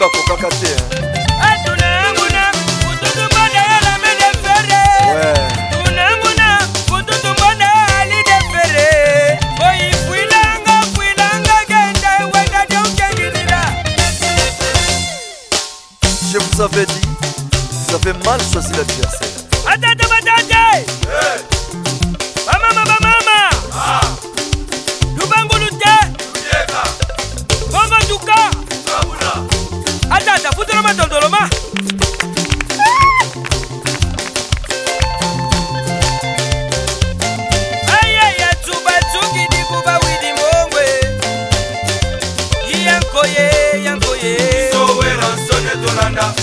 bakokaka te Je vous avais dit, vous avez mal choisi l'adversaire. Attends, attends, attends tolanda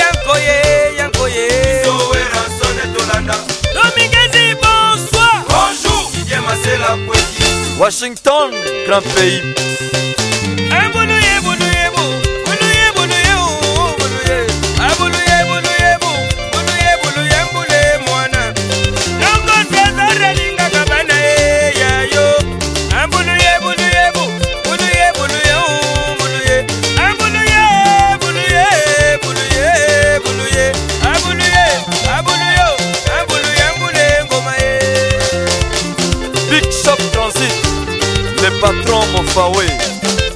yankoye yankoye isowera sone tolanda domingezi bonsoir bonjour didie masela kweki washington grand pays Big Shop Transit, le patron faoué,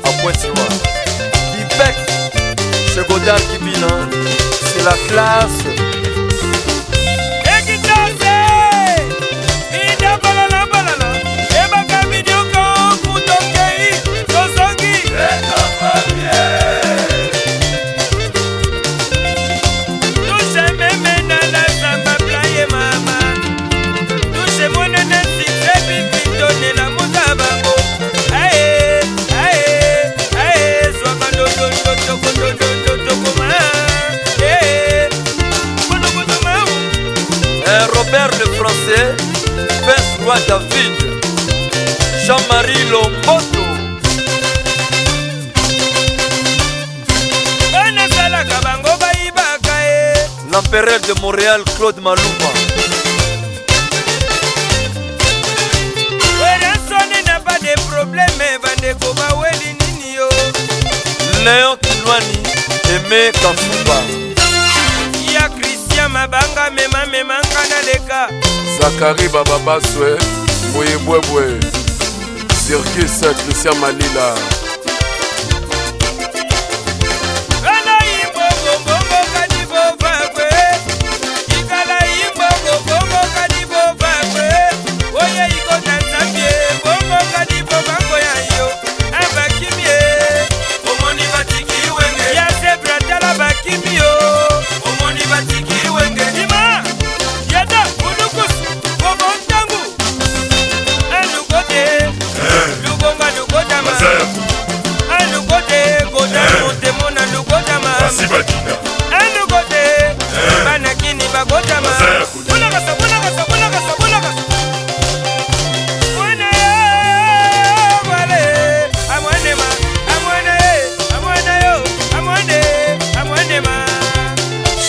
à Pointe-Noire. Québec, c'est Godard bilan, hein. c'est la classe. euh, Robert le Français, François David, Jean-Marie Lomboto. L'empereur de Montréal, Claude Malouma. Léon Kinwani, Aimé Kafumba. zakari bababaswe boyebwebwe sirkis christian malila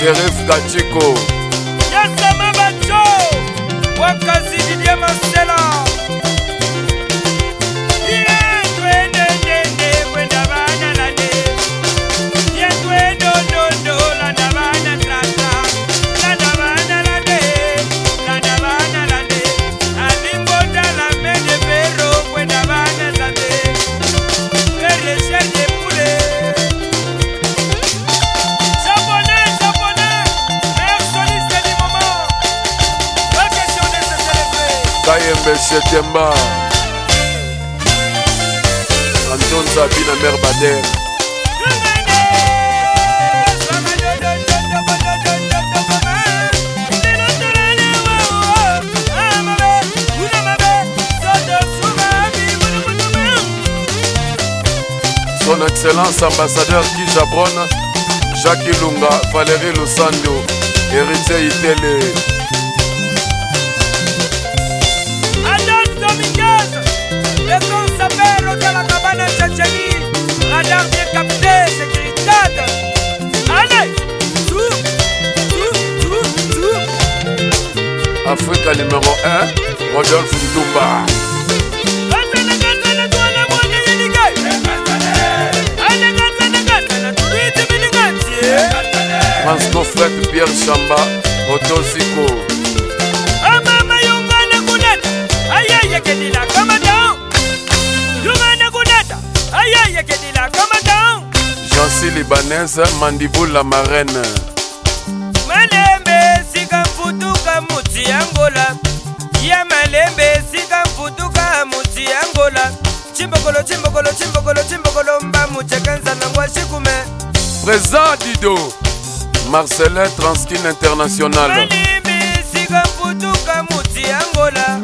sherif katiko yasama bato wakasi didie mas setemba anton zabi na mer bader son excellence ambassadeur kizabron jacques ilunga valérie losando héritier itele Afrique numéro 1, Rodolphe Ndouba. Franco Fred Pierre Chamba, Otto Zico. pharmacie libanaise mandibu la marene malembe esika mfutuka muti ya ngola ya malembe esika mfutuka muti ya ngola chimbokolo chimbokolo chimbokolo chimbokolo mbamu chekanza nango ashikume présent dido marcelin transkin international malembe esika mfutuka muti ya ngola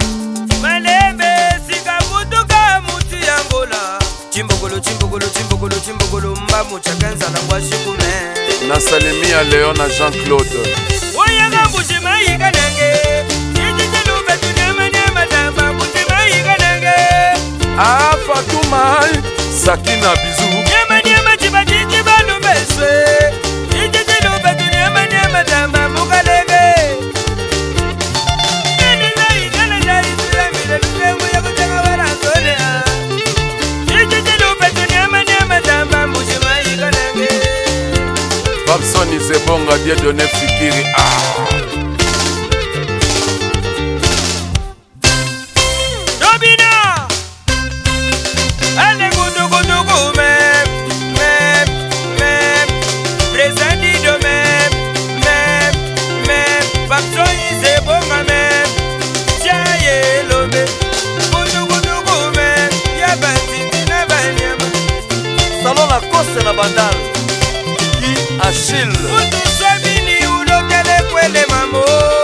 malembe esika mfutuka muti ya ngola chimbokolo chimbokolo chimbokolo chimbokolo muchakanza na kwashikume nasalimia leo na jean claude oyanga mutima yikanange ijitilubetunemanyematamba mutima yikanange afatuma sakina bizu nyemanyemacibatici banu beswe babsoni zebonga die done fikiri ah. salon la coste na bandale Achille. Pour tous ceux venus, ou le téléphone, les mamans.